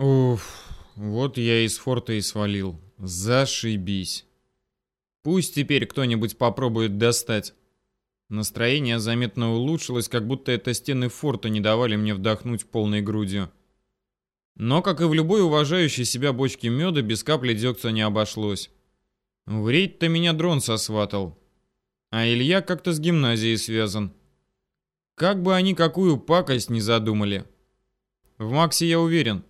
Уф, вот я из форта и свалил. Зашибись. Пусть теперь кто-нибудь попробует достать. Настроение заметно улучшилось, как будто это стены форта не давали мне вдохнуть полной грудью. Но, как и в любой уважающей себя бочке меда, без капли дегтя не обошлось. В рейд-то меня дрон сосватал. А Илья как-то с гимназией связан. Как бы они какую пакость не задумали. В Максе я уверен.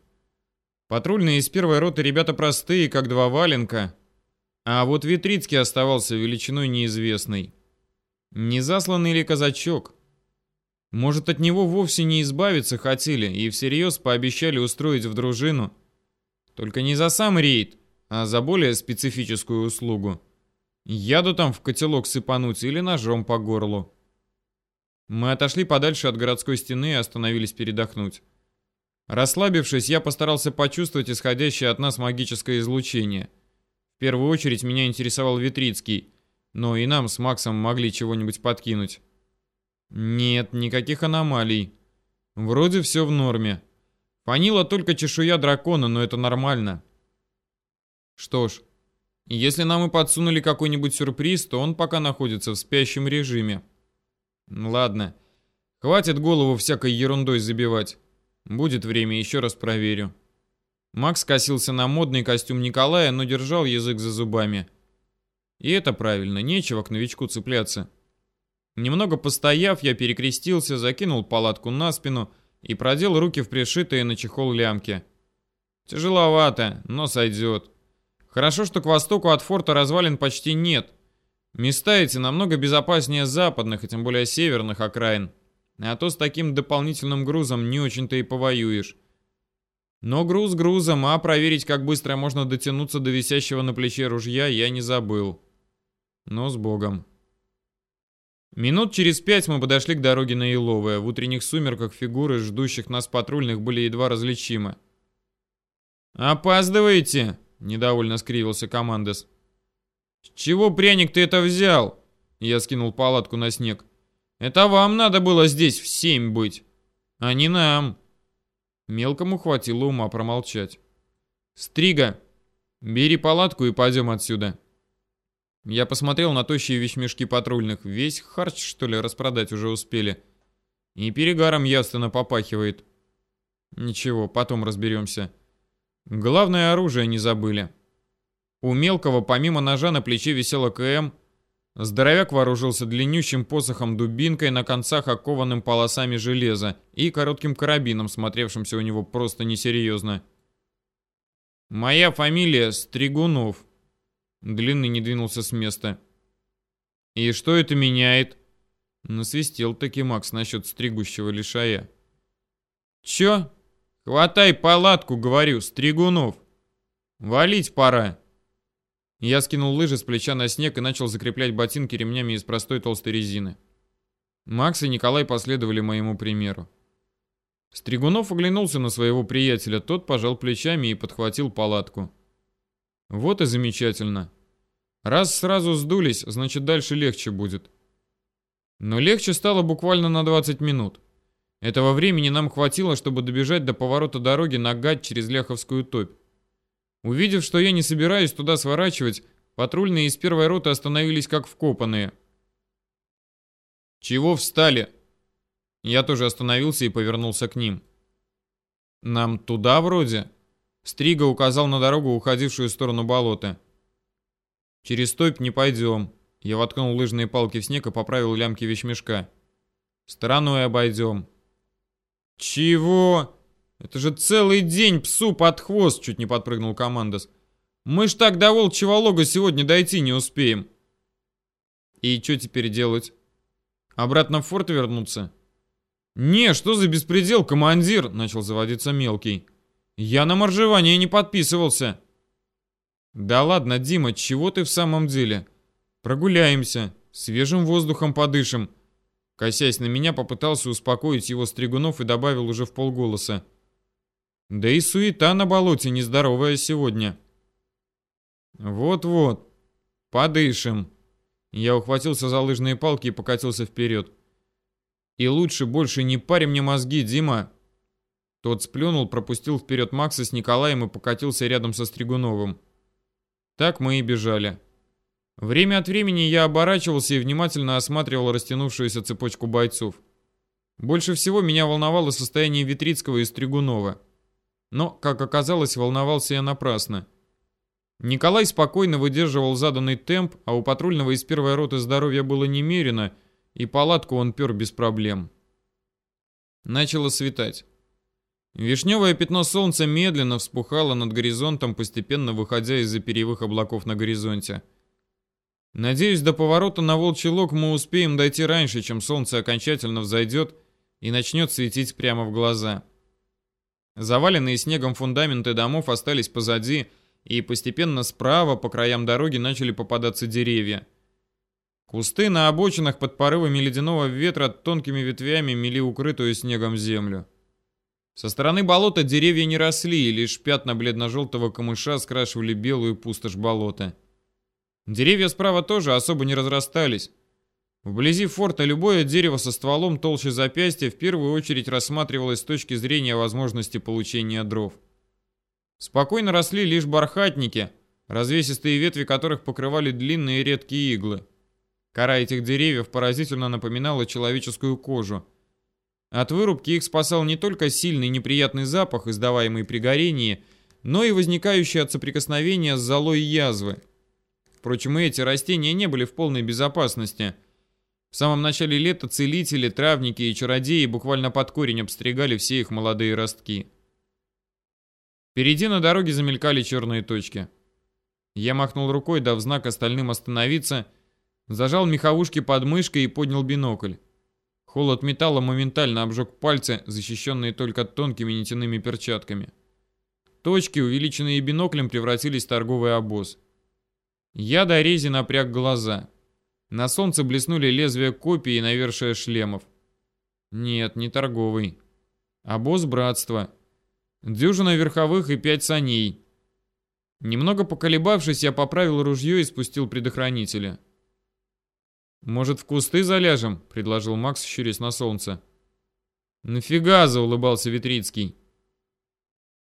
Патрульные из первой роты ребята простые, как два валенка. А вот Витрицкий оставался величиной неизвестной. Не засланный ли казачок? Может, от него вовсе не избавиться хотели и всерьез пообещали устроить в дружину? Только не за сам рейд, а за более специфическую услугу. Яду там в котелок сыпануть или ножом по горлу. Мы отошли подальше от городской стены и остановились передохнуть. Расслабившись, я постарался почувствовать исходящее от нас магическое излучение. В первую очередь меня интересовал Витрицкий, но и нам с Максом могли чего-нибудь подкинуть. Нет, никаких аномалий. Вроде все в норме. Фанила только чешуя дракона, но это нормально. Что ж, если нам и подсунули какой-нибудь сюрприз, то он пока находится в спящем режиме. Ладно, хватит голову всякой ерундой забивать. Будет время, еще раз проверю. Макс косился на модный костюм Николая, но держал язык за зубами. И это правильно, нечего к новичку цепляться. Немного постояв, я перекрестился, закинул палатку на спину и продел руки в пришитые на чехол лямки. Тяжеловато, но сойдет. Хорошо, что к востоку от форта развалин почти нет. Места эти намного безопаснее западных, и тем более северных окраин. А то с таким дополнительным грузом не очень-то и повоюешь. Но груз грузом, а проверить, как быстро можно дотянуться до висящего на плече ружья, я не забыл. Но с Богом. Минут через пять мы подошли к дороге на Иловое. В утренних сумерках фигуры ждущих нас патрульных были едва различимы. «Опаздываете!» — недовольно скривился командос. «С чего пряник ты это взял?» Я скинул палатку на снег. «Это вам надо было здесь в семь быть, а не нам!» Мелкому хватило ума промолчать. «Стрига, бери палатку и пойдем отсюда!» Я посмотрел на тощие вещмешки патрульных. Весь харч, что ли, распродать уже успели. И перегаром явственно попахивает. Ничего, потом разберемся. Главное оружие не забыли. У мелкого помимо ножа на плече висела КМ. Здоровяк вооружился длиннющим посохом-дубинкой на концах окованным полосами железа и коротким карабином, смотревшимся у него просто несерьезно. «Моя фамилия Стригунов», Длинный не двинулся с места. «И что это меняет?» Насвистел таки Макс насчет стригущего лишая. «Чё? Хватай палатку, говорю, Стригунов! Валить пора!» Я скинул лыжи с плеча на снег и начал закреплять ботинки ремнями из простой толстой резины. Макс и Николай последовали моему примеру. Стригунов оглянулся на своего приятеля, тот пожал плечами и подхватил палатку. Вот и замечательно. Раз сразу сдулись, значит дальше легче будет. Но легче стало буквально на 20 минут. Этого времени нам хватило, чтобы добежать до поворота дороги на гать через Ляховскую топь. Увидев, что я не собираюсь туда сворачивать, патрульные из первой роты остановились как вкопанные. «Чего встали?» Я тоже остановился и повернулся к ним. «Нам туда вроде?» Стрига указал на дорогу, уходившую в сторону болота. «Через топь не пойдем». Я воткнул лыжные палки в снег и поправил лямки вещмешка. «Стороной обойдем». «Чего? Это же целый день псу под хвост!» Чуть не подпрыгнул командос. «Мы ж так до волчьего лога сегодня дойти не успеем». «И что теперь делать? Обратно в форт вернуться?» «Не, что за беспредел, командир?» Начал заводиться мелкий. Я на моржевание не подписывался. Да ладно, Дима, чего ты в самом деле? Прогуляемся, свежим воздухом подышим. Косясь на меня, попытался успокоить его Стригунов и добавил уже в полголоса. Да и суета на болоте нездоровая сегодня. Вот-вот, подышим. Я ухватился за лыжные палки и покатился вперед. И лучше больше не парь мне мозги, Дима. Тот сплюнул, пропустил вперед Макса с Николаем и покатился рядом со Стригуновым. Так мы и бежали. Время от времени я оборачивался и внимательно осматривал растянувшуюся цепочку бойцов. Больше всего меня волновало состояние Витрицкого и Стригунова. Но, как оказалось, волновался я напрасно. Николай спокойно выдерживал заданный темп, а у патрульного из первой роты здоровья было немерено, и палатку он пер без проблем. Начало светать. Вишневое пятно солнца медленно вспухало над горизонтом, постепенно выходя из-за перьевых облаков на горизонте. Надеюсь, до поворота на Волчий Лог мы успеем дойти раньше, чем солнце окончательно взойдет и начнет светить прямо в глаза. Заваленные снегом фундаменты домов остались позади, и постепенно справа по краям дороги начали попадаться деревья. Кусты на обочинах под порывами ледяного ветра тонкими ветвями мели укрытую снегом землю. Со стороны болота деревья не росли, и лишь пятна бледно-желтого камыша скрашивали белую пустошь болота. Деревья справа тоже особо не разрастались. Вблизи форта любое дерево со стволом толще запястья в первую очередь рассматривалось с точки зрения возможности получения дров. Спокойно росли лишь бархатники, развесистые ветви которых покрывали длинные редкие иглы. Кора этих деревьев поразительно напоминала человеческую кожу. От вырубки их спасал не только сильный неприятный запах, издаваемый при горении, но и возникающий от соприкосновения с золой язвы. Впрочем, и эти растения не были в полной безопасности. В самом начале лета целители, травники и чародеи буквально под корень обстригали все их молодые ростки. Впереди на дороге замелькали черные точки. Я махнул рукой, дав знак остальным остановиться, зажал меховушки под мышкой и поднял бинокль. Холод металла моментально обжег пальцы, защищенные только тонкими нитяными перчатками. Точки, увеличенные биноклем, превратились в торговый обоз. Я до рези напряг глаза. На солнце блеснули лезвия копий и навершие шлемов. Нет, не торговый. Обоз братства. Дюжина верховых и пять саней. Немного поколебавшись, я поправил ружье и спустил предохранители. «Может, в кусты заляжем?» — предложил Макс, щурясь на солнце. «Нафига?» — заулыбался Витрицкий.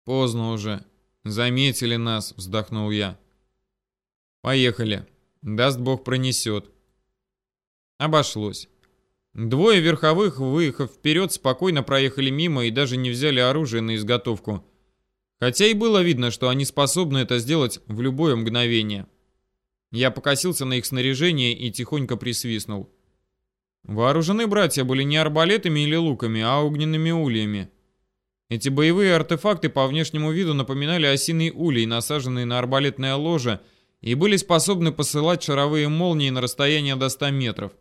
«Поздно уже. Заметили нас», — вздохнул я. «Поехали. Даст бог пронесет». Обошлось. Двое верховых, выехав вперед, спокойно проехали мимо и даже не взяли оружие на изготовку. Хотя и было видно, что они способны это сделать в любое мгновение. Я покосился на их снаряжение и тихонько присвистнул. Вооружены братья были не арбалетами или луками, а огненными ульями. Эти боевые артефакты по внешнему виду напоминали осиный улей, насаженный на арбалетное ложе, и были способны посылать шаровые молнии на расстояние до 100 метров.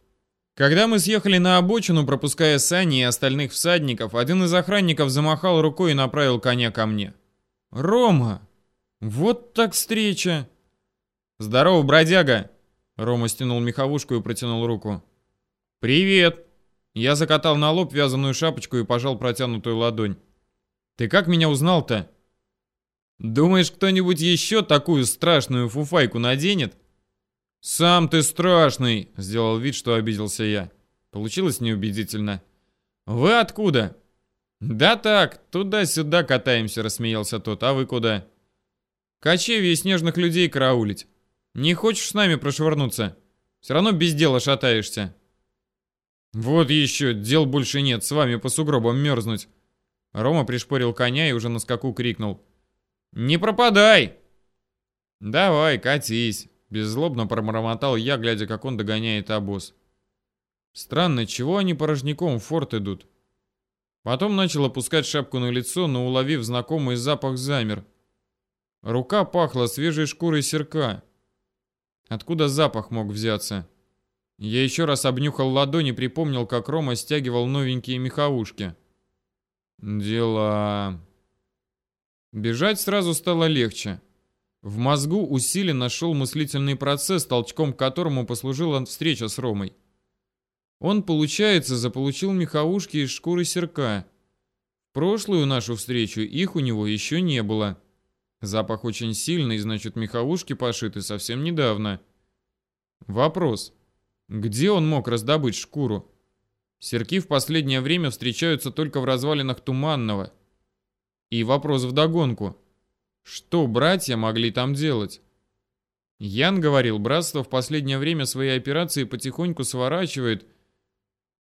Когда мы съехали на обочину, пропуская сани и остальных всадников, один из охранников замахал рукой и направил коня ко мне. «Рома! Вот так встреча!» «Здорово, бродяга!» Рома стянул меховушку и протянул руку. «Привет!» Я закатал на лоб вязаную шапочку и пожал протянутую ладонь. «Ты как меня узнал-то?» «Думаешь, кто-нибудь еще такую страшную фуфайку наденет?» «Сам ты страшный!» — сделал вид, что обиделся я. Получилось неубедительно. «Вы откуда?» «Да так, туда-сюда катаемся», — рассмеялся тот. «А вы куда?» «Кочевье снежных людей караулить. Не хочешь с нами прошвырнуться? Все равно без дела шатаешься». «Вот еще, дел больше нет, с вами по сугробам мерзнуть». Рома пришпорил коня и уже на скаку крикнул. «Не пропадай!» «Давай, катись!» Беззлобно промормотал я, глядя, как он догоняет обоз. Странно, чего они порожняком в форт идут? Потом начал опускать шапку на лицо, но, уловив знакомый запах, замер. Рука пахла свежей шкурой серка. Откуда запах мог взяться? Я еще раз обнюхал ладони припомнил, как Рома стягивал новенькие меховушки. Дела... Бежать сразу стало легче. В мозгу усиленно шел мыслительный процесс, толчком к которому послужила встреча с Ромой. Он, получается, заполучил меховушки из шкуры серка. В прошлую нашу встречу их у него еще не было. Запах очень сильный, значит, меховушки пошиты совсем недавно. Вопрос. Где он мог раздобыть шкуру? Серки в последнее время встречаются только в развалинах Туманного. И вопрос вдогонку. Что братья могли там делать? Ян говорил, братство в последнее время свои операции потихоньку сворачивает.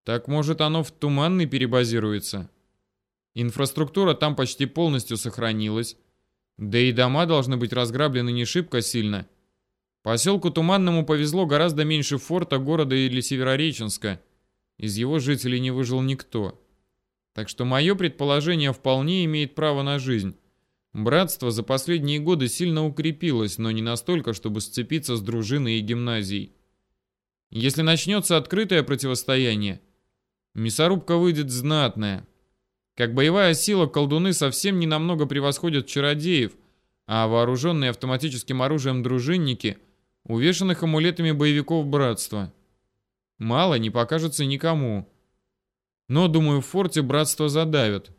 Так может оно в Туманный перебазируется? Инфраструктура там почти полностью сохранилась. Да и дома должны быть разграблены не шибко сильно. Поселку Туманному повезло гораздо меньше форта, города или Северореченска. Из его жителей не выжил никто. Так что мое предположение вполне имеет право на жизнь. Братство за последние годы сильно укрепилось, но не настолько, чтобы сцепиться с дружиной и гимназией. Если начнется открытое противостояние, мясорубка выйдет знатная. Как боевая сила колдуны совсем не намного превосходят чародеев, а вооруженные автоматическим оружием дружинники – увешанных амулетами боевиков братства. Мало не покажется никому. Но, думаю, в форте братство задавят.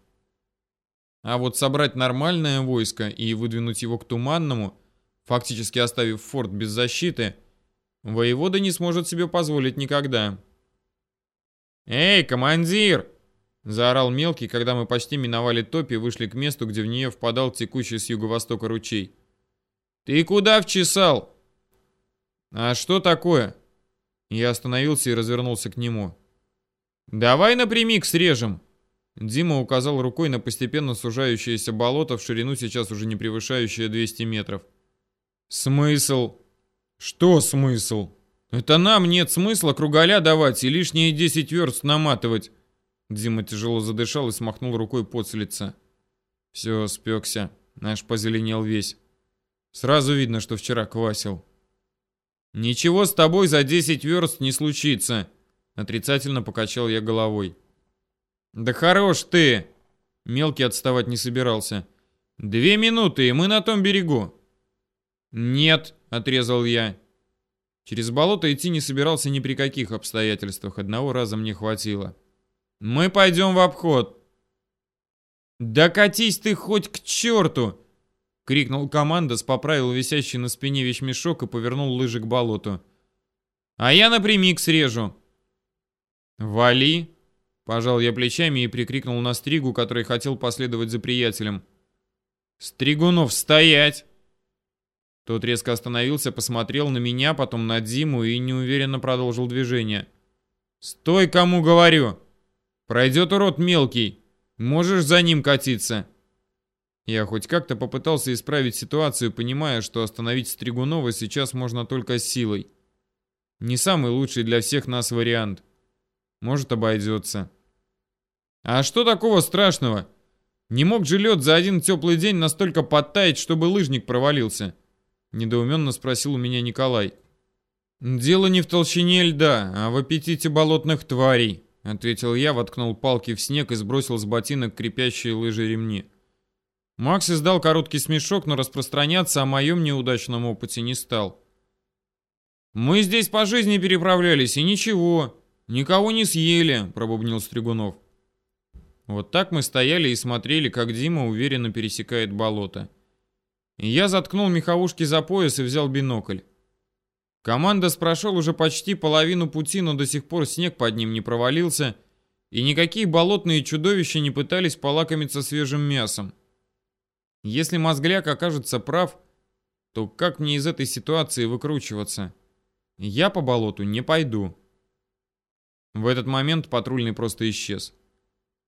А вот собрать нормальное войско и выдвинуть его к Туманному, фактически оставив форт без защиты, воевода не сможет себе позволить никогда. «Эй, командир!» — заорал мелкий, когда мы почти миновали топь и вышли к месту, где в нее впадал текущий с юго-востока ручей. «Ты куда вчесал?» «А что такое?» Я остановился и развернулся к нему. «Давай напрямик срежем!» Дима указал рукой на постепенно сужающееся болото в ширину, сейчас уже не превышающее 200 метров. «Смысл?» «Что смысл?» «Это нам нет смысла кругаля давать и лишние 10 верст наматывать!» Дима тяжело задышал и смахнул рукой пот с лица. «Все, спекся. Наш позеленел весь. Сразу видно, что вчера квасил». «Ничего с тобой за 10 верст не случится», — отрицательно покачал я головой. «Да хорош ты!» Мелкий отставать не собирался. «Две минуты, и мы на том берегу». «Нет», — отрезал я. Через болото идти не собирался ни при каких обстоятельствах, одного раза мне хватило. «Мы пойдем в обход». «Да катись ты хоть к черту!» — крикнул командос, поправил висящий на спине вещмешок и повернул лыжи к болоту. «А я напрямик срежу». «Вали!» — пожал я плечами и прикрикнул на Стригу, который хотел последовать за приятелем. «Стригунов, стоять!» Тот резко остановился, посмотрел на меня, потом на Диму и неуверенно продолжил движение. «Стой, кому говорю! Пройдет урод мелкий, можешь за ним катиться!» Я хоть как-то попытался исправить ситуацию, понимая, что остановить Стригунова сейчас можно только силой. Не самый лучший для всех нас вариант. Может, обойдется. А что такого страшного? Не мог же лед за один теплый день настолько подтаять, чтобы лыжник провалился? Недоуменно спросил у меня Николай. «Дело не в толщине льда, а в аппетите болотных тварей», ответил я, воткнул палки в снег и сбросил с ботинок крепящие лыжи ремни. Макс издал короткий смешок, но распространяться о моем неудачном опыте не стал. «Мы здесь по жизни переправлялись, и ничего, никого не съели», — пробубнил Стригунов. Вот так мы стояли и смотрели, как Дима уверенно пересекает болото. Я заткнул меховушки за пояс и взял бинокль. Команда прошел уже почти половину пути, но до сих пор снег под ним не провалился, и никакие болотные чудовища не пытались полакомиться свежим мясом. Если мозгляк окажется прав, то как мне из этой ситуации выкручиваться? Я по болоту не пойду. В этот момент патрульный просто исчез.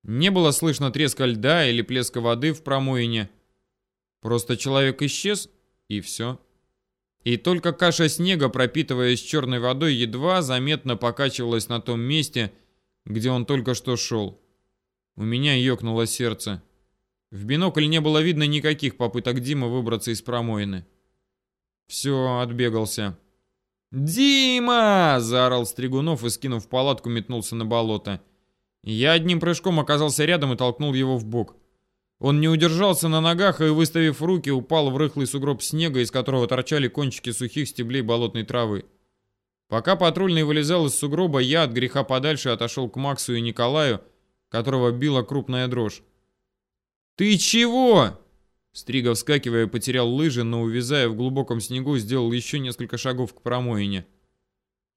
Не было слышно треска льда или плеска воды в промоине. Просто человек исчез, и все. И только каша снега, пропитываясь черной водой, едва заметно покачивалась на том месте, где он только что шел. У меня ёкнуло сердце. В бинокль не было видно никаких попыток Димы выбраться из промоины. Все, отбегался. «Дима!» – заорал Стригунов и, скинув палатку, метнулся на болото. Я одним прыжком оказался рядом и толкнул его в бок. Он не удержался на ногах и, выставив руки, упал в рыхлый сугроб снега, из которого торчали кончики сухих стеблей болотной травы. Пока патрульный вылезал из сугроба, я от греха подальше отошел к Максу и Николаю, которого била крупная дрожь. «Ты чего?» Стрига, вскакивая, потерял лыжи, но, увязая в глубоком снегу, сделал еще несколько шагов к промоине.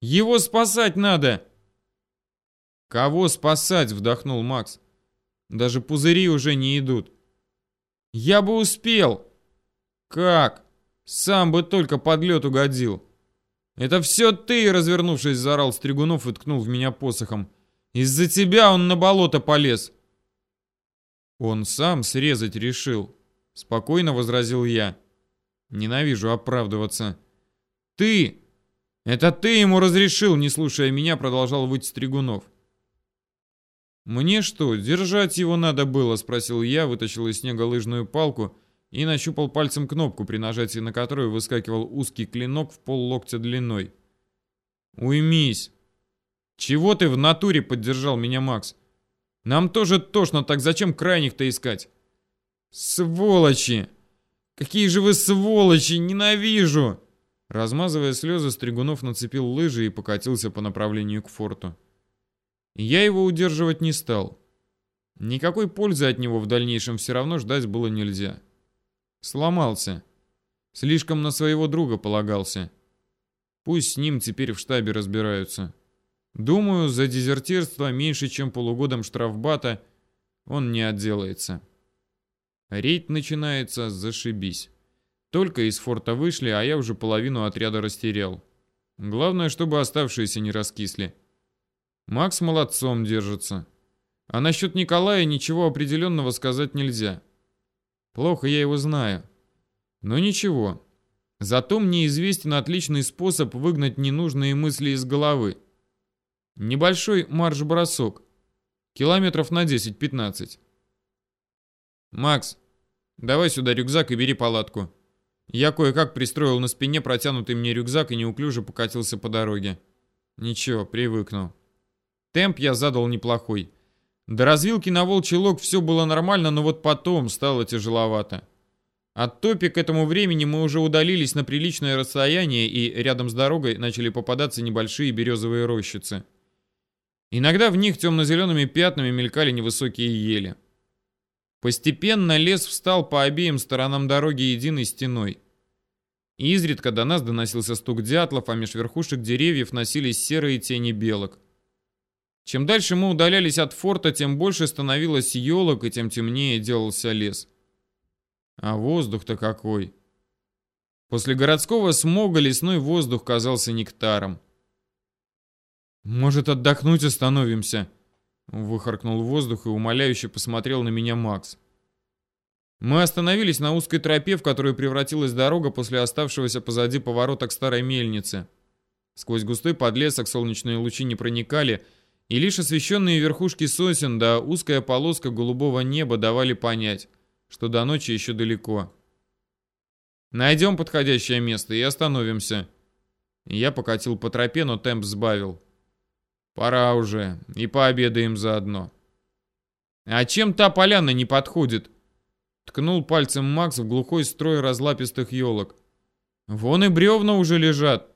«Его спасать надо!» «Кого спасать?» — вдохнул Макс. «Даже пузыри уже не идут». Я бы успел. Как? Сам бы только под лед угодил. Это все ты, развернувшись, заорал Стригунов и ткнул в меня посохом. Из-за тебя он на болото полез. Он сам срезать решил. Спокойно возразил я. Ненавижу оправдываться. Ты! Это ты ему разрешил, не слушая меня, продолжал выть Стригунов. «Мне что, держать его надо было?» — спросил я, вытащил из снега лыжную палку и нащупал пальцем кнопку, при нажатии на которую выскакивал узкий клинок в пол локтя длиной. «Уймись!» «Чего ты в натуре поддержал меня, Макс? Нам тоже тошно, так зачем крайних-то искать?» «Сволочи! Какие же вы сволочи! Ненавижу!» Размазывая слезы, Стригунов нацепил лыжи и покатился по направлению к форту. Я его удерживать не стал. Никакой пользы от него в дальнейшем все равно ждать было нельзя. Сломался. Слишком на своего друга полагался. Пусть с ним теперь в штабе разбираются. Думаю, за дезертирство меньше, чем полугодом штрафбата он не отделается. Рейд начинается, зашибись. Только из форта вышли, а я уже половину отряда растерял. Главное, чтобы оставшиеся не раскисли. Макс молодцом держится. А насчет Николая ничего определенного сказать нельзя. Плохо я его знаю. Но ничего. Зато мне известен отличный способ выгнать ненужные мысли из головы. Небольшой марш-бросок. Километров на 10-15. Макс, давай сюда рюкзак и бери палатку. Я кое-как пристроил на спине протянутый мне рюкзак и неуклюже покатился по дороге. Ничего, привыкну. Темп я задал неплохой. До развилки на Волчий Лог все было нормально, но вот потом стало тяжеловато. От топи к этому времени мы уже удалились на приличное расстояние, и рядом с дорогой начали попадаться небольшие березовые рощицы. Иногда в них темно-зелеными пятнами мелькали невысокие ели. Постепенно лес встал по обеим сторонам дороги единой стеной. Изредка до нас доносился стук дятлов, а меж верхушек деревьев носились серые тени белок. Чем дальше мы удалялись от форта, тем больше становилось елок, и тем темнее делался лес. А воздух-то какой! После городского смога лесной воздух казался нектаром. «Может, отдохнуть остановимся?» Выхаркнул воздух и умоляюще посмотрел на меня Макс. Мы остановились на узкой тропе, в которую превратилась дорога после оставшегося позади поворота к старой мельнице. Сквозь густой подлесок солнечные лучи не проникали, и лишь освещенные верхушки сосен да узкая полоска голубого неба давали понять, что до ночи еще далеко. Найдем подходящее место и остановимся. Я покатил по тропе, но темп сбавил. Пора уже, и пообедаем заодно. А чем та поляна не подходит? Ткнул пальцем Макс в глухой строй разлапистых елок. Вон и бревна уже лежат.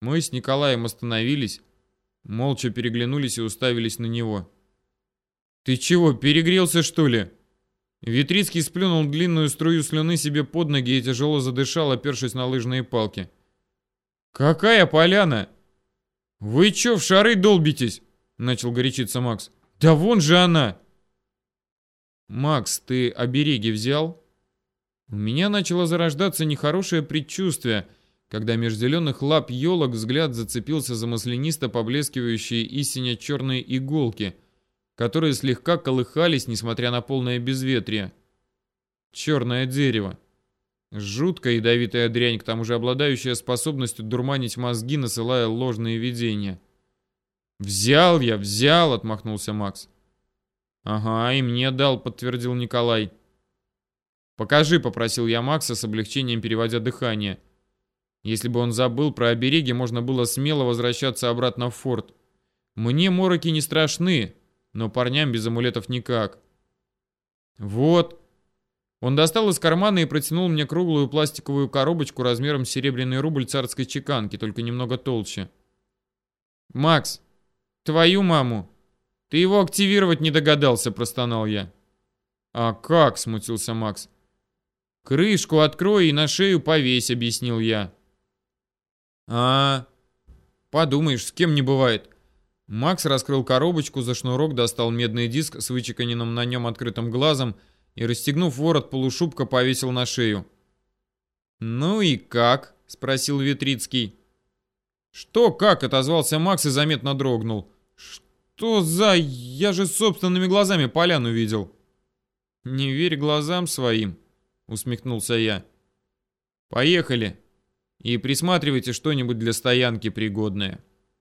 Мы с Николаем остановились, Молча переглянулись и уставились на него. «Ты чего, перегрелся, что ли?» Витрицкий сплюнул длинную струю слюны себе под ноги и тяжело задышал, опершись на лыжные палки. «Какая поляна?» «Вы чё, в шары долбитесь?» — начал горячиться Макс. «Да вон же она!» «Макс, ты обереги взял?» У меня начало зарождаться нехорошее предчувствие — когда меж зеленых лап елок взгляд зацепился за маслянисто поблескивающие истиня черные иголки, которые слегка колыхались, несмотря на полное безветрие. Черное дерево. Жуткая ядовитая дрянь, к тому же обладающая способностью дурманить мозги, насылая ложные видения. «Взял я, взял!» — отмахнулся Макс. «Ага, и мне дал», — подтвердил Николай. «Покажи», — попросил я Макса с облегчением переводя дыхание. Если бы он забыл про обереги, можно было смело возвращаться обратно в форт. Мне мороки не страшны, но парням без амулетов никак. Вот. Он достал из кармана и протянул мне круглую пластиковую коробочку размером с серебряный рубль царской чеканки, только немного толще. «Макс, твою маму! Ты его активировать не догадался», — простонал я. «А как?» — смутился Макс. «Крышку открой и на шею повесь», — объяснил я. А, подумаешь, с кем не бывает. Макс раскрыл коробочку, за шнурок достал медный диск с вычеканенным на нем открытым глазом и, расстегнув ворот полушубка, повесил на шею. «Ну и как?» — спросил Витрицкий. «Что как?» — отозвался Макс и заметно дрогнул. «Что за... Я же собственными глазами поляну видел». «Не верь глазам своим», — усмехнулся я. «Поехали. И присматривайте что-нибудь для стоянки пригодное».